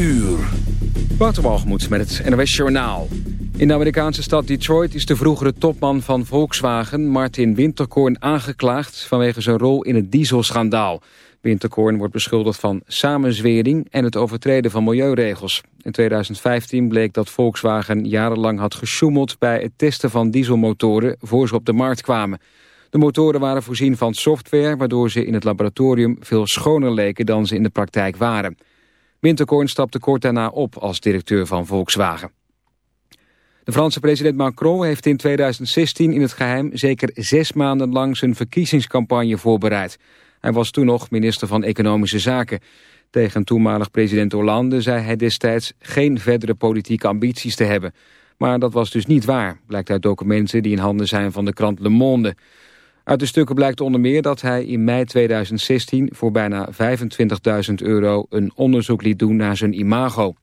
uur. Waterbalgemoed met het NOS Journaal. In de Amerikaanse stad Detroit is de vroegere topman van Volkswagen... Martin Winterkorn aangeklaagd vanwege zijn rol in het dieselschandaal. Winterkorn wordt beschuldigd van samenzwering... en het overtreden van milieuregels. In 2015 bleek dat Volkswagen jarenlang had gesjoemeld... bij het testen van dieselmotoren voor ze op de markt kwamen. De motoren waren voorzien van software... waardoor ze in het laboratorium veel schoner leken dan ze in de praktijk waren... Winterkorn stapte kort daarna op als directeur van Volkswagen. De Franse president Macron heeft in 2016 in het geheim zeker zes maanden lang zijn verkiezingscampagne voorbereid. Hij was toen nog minister van Economische Zaken. Tegen toenmalig president Hollande zei hij destijds geen verdere politieke ambities te hebben. Maar dat was dus niet waar, blijkt uit documenten die in handen zijn van de krant Le Monde. Uit de stukken blijkt onder meer dat hij in mei 2016 voor bijna 25.000 euro een onderzoek liet doen naar zijn imago.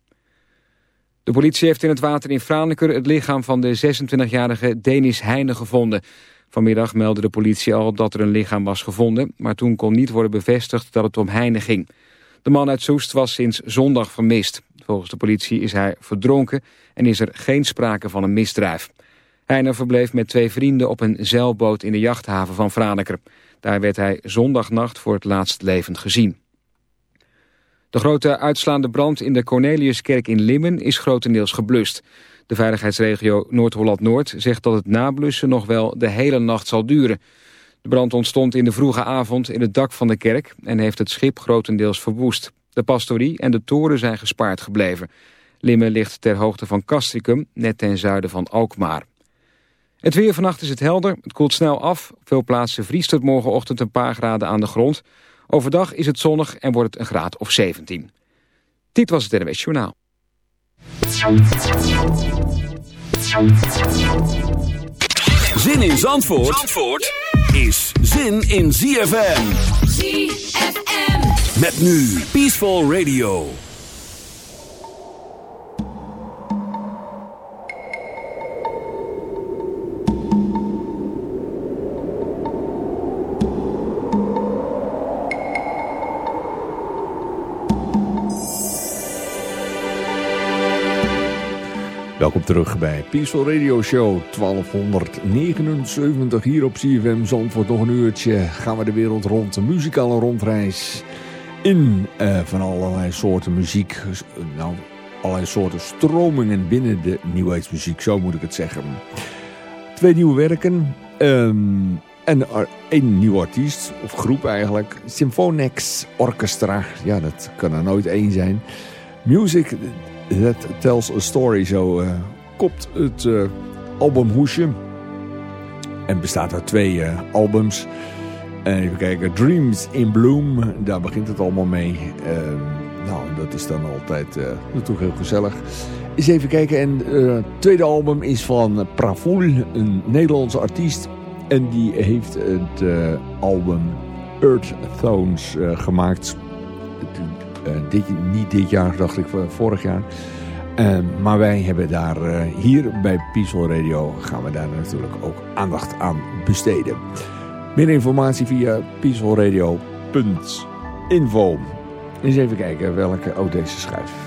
De politie heeft in het water in Franeker het lichaam van de 26-jarige Denis Heine gevonden. Vanmiddag meldde de politie al dat er een lichaam was gevonden, maar toen kon niet worden bevestigd dat het om Heine ging. De man uit Soest was sinds zondag vermist. Volgens de politie is hij verdronken en is er geen sprake van een misdrijf. Heiner verbleef met twee vrienden op een zeilboot in de jachthaven van Franeker. Daar werd hij zondagnacht voor het laatst levend gezien. De grote uitslaande brand in de Corneliuskerk in Limmen is grotendeels geblust. De veiligheidsregio Noord-Holland-Noord zegt dat het nablussen nog wel de hele nacht zal duren. De brand ontstond in de vroege avond in het dak van de kerk en heeft het schip grotendeels verwoest. De pastorie en de toren zijn gespaard gebleven. Limmen ligt ter hoogte van Castricum, net ten zuiden van Alkmaar. Het weer vannacht is het helder, het koelt snel af. Op veel plaatsen vriest het morgenochtend een paar graden aan de grond. Overdag is het zonnig en wordt het een graad of 17. Dit was het NWS Journaal. Zin in Zandvoort, Zandvoort is zin in ZFM. ZFM. Met nu Peaceful Radio. Welkom terug bij Peaceful Radio Show 1279 hier op CFM Zandvoort. Nog een uurtje gaan we de wereld rond, een muzikale rondreis in uh, van allerlei soorten muziek. Nou, allerlei soorten stromingen binnen de nieuwheidsmuziek, zo moet ik het zeggen. Twee nieuwe werken um, en één nieuw artiest, of groep eigenlijk. Symphonex Orchestra, ja dat kan er nooit één zijn. Music That Tells a Story, zo uh, kopt het uh, albumhoesje. En bestaat uit twee uh, albums. En even kijken, Dreams in Bloom, daar begint het allemaal mee. nou, dat is dan altijd natuurlijk heel gezellig. Eens even kijken, en het tweede album is van Pravoul, een Nederlandse artiest. En die heeft het album Earth Tones gemaakt dit, niet dit jaar, dacht ik, vorig jaar. Uh, maar wij hebben daar uh, hier bij Peaceful Radio gaan we daar natuurlijk ook aandacht aan besteden. Meer informatie via peacefulradio.info. Eens even kijken welke ook deze schrijft.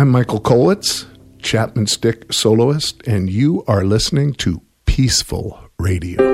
I'm Michael Kolwitz, Chapman Stick soloist, and you are listening to Peaceful Radio.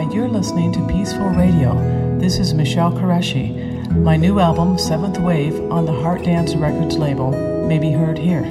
Hi, you're listening to Peaceful Radio. This is Michelle Koreshi. My new album, Seventh Wave, on the Heart Dance Records label, may be heard here.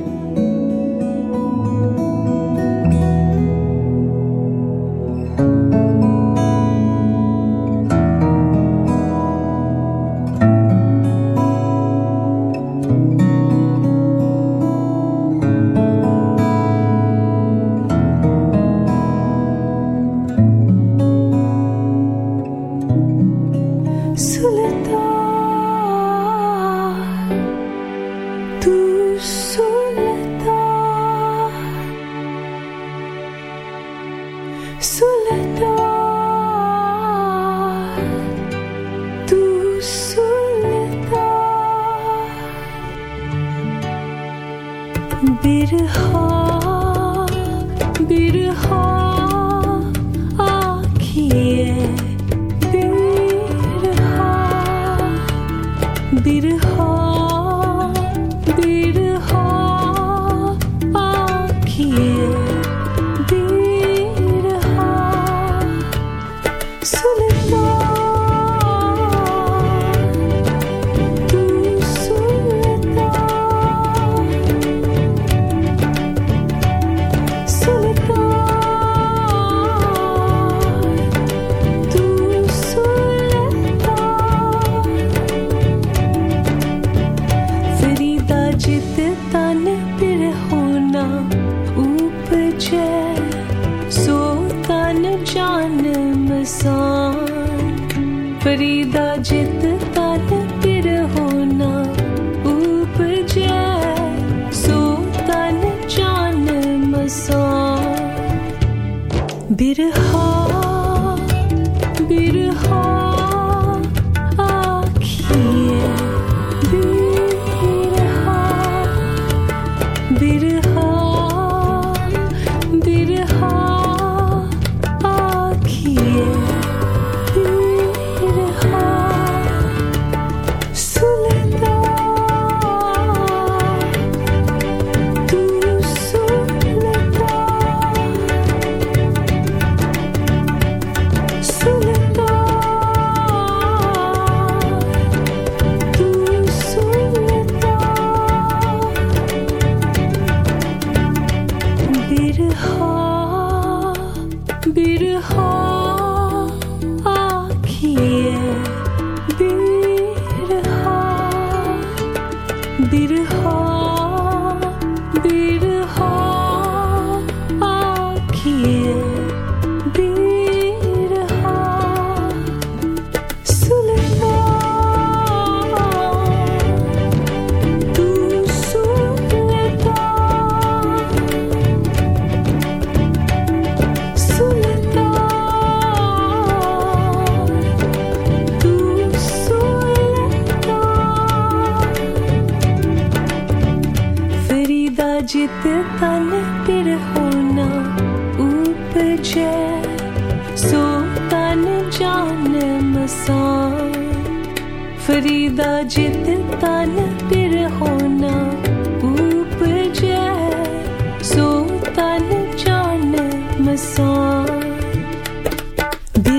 bir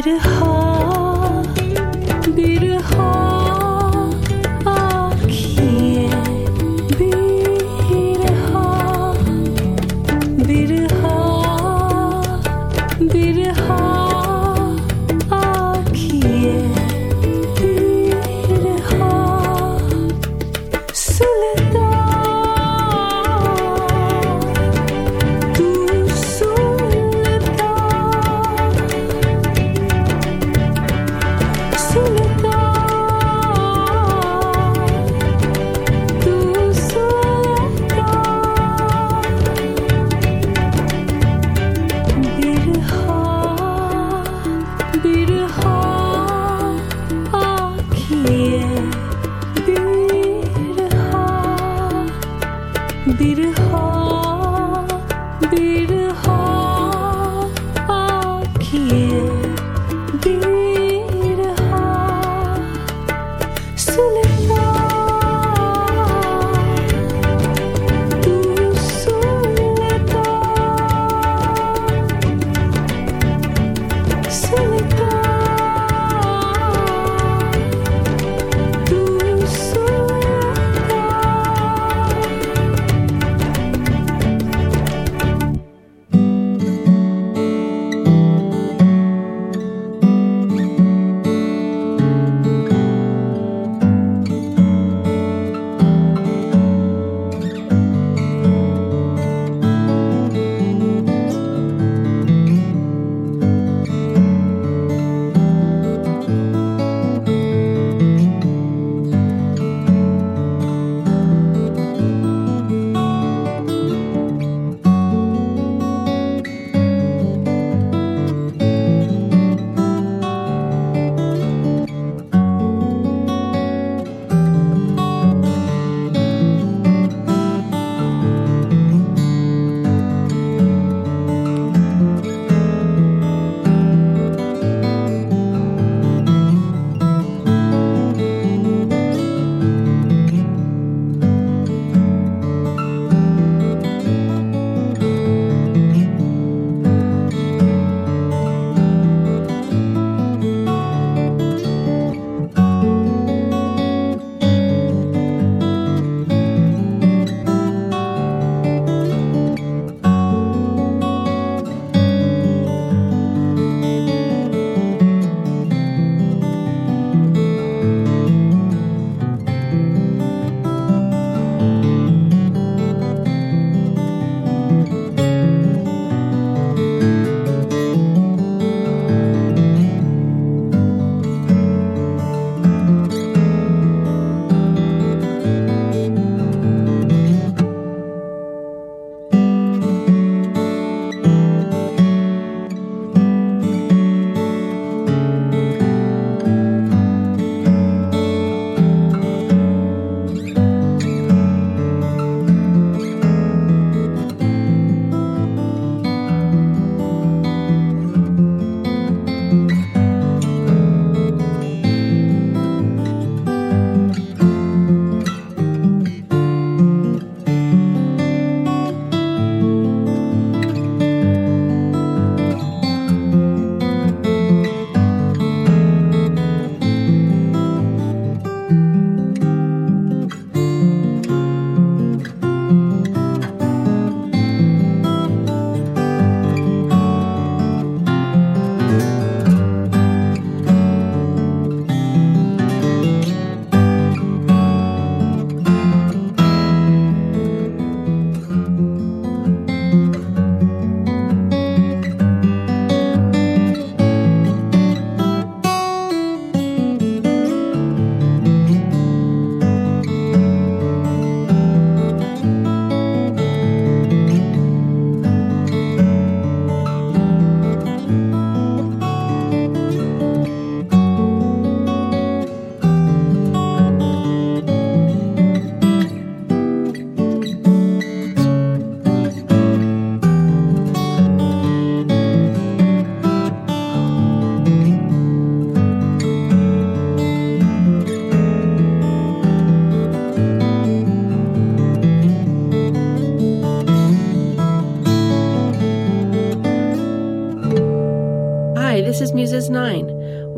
to hold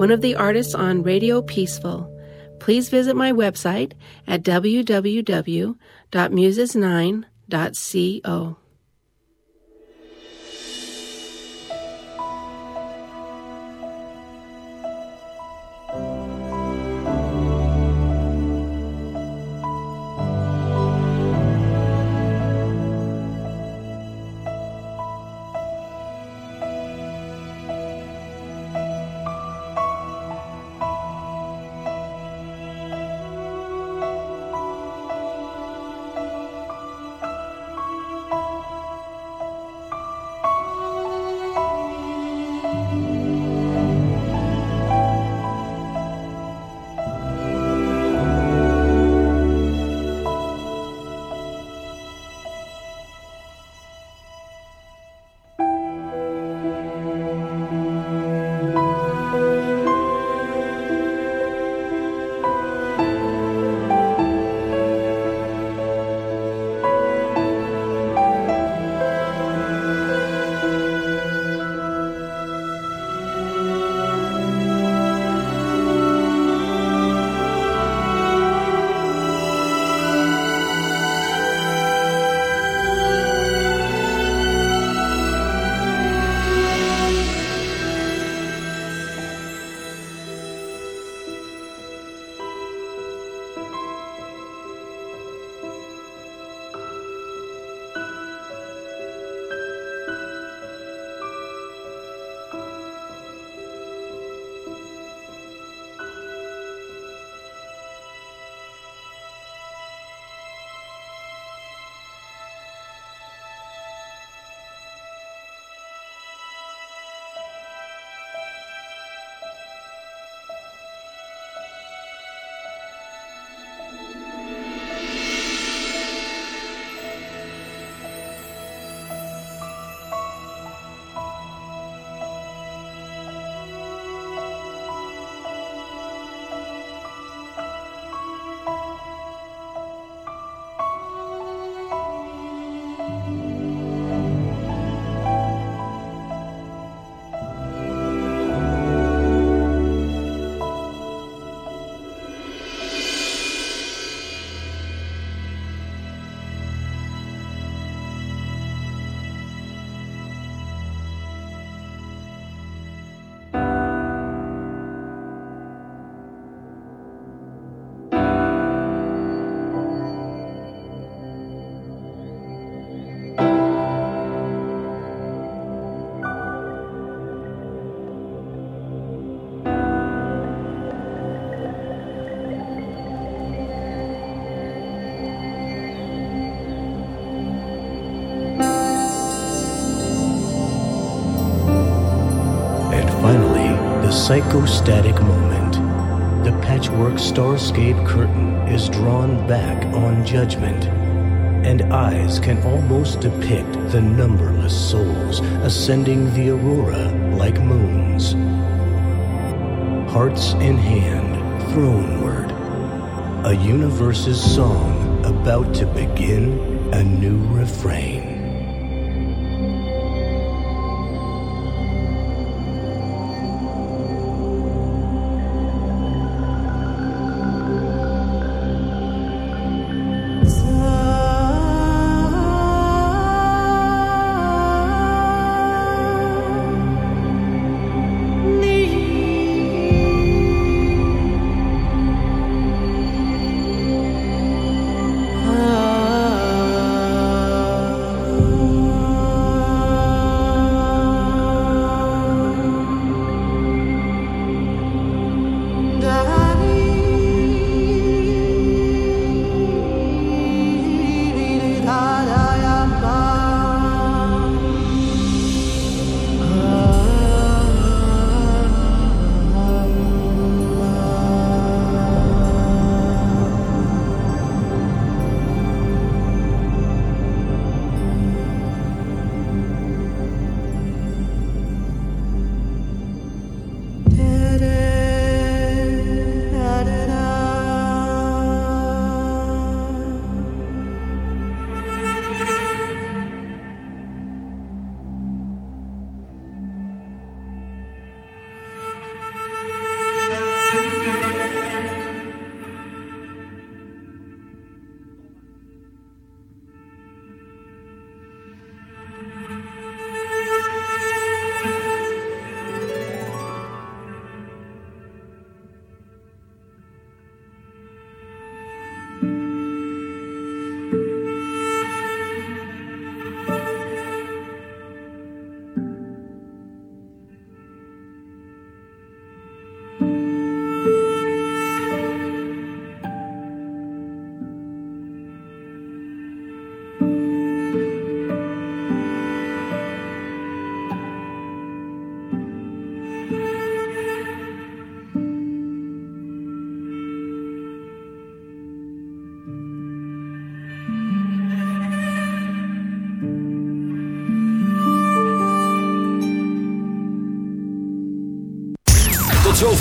one of the artists on Radio Peaceful. Please visit my website at www.muses9.co. psychostatic moment. The patchwork starscape curtain is drawn back on judgment, and eyes can almost depict the numberless souls ascending the aurora like moons. Hearts in hand, throneward, a universe's song about to begin a new refrain.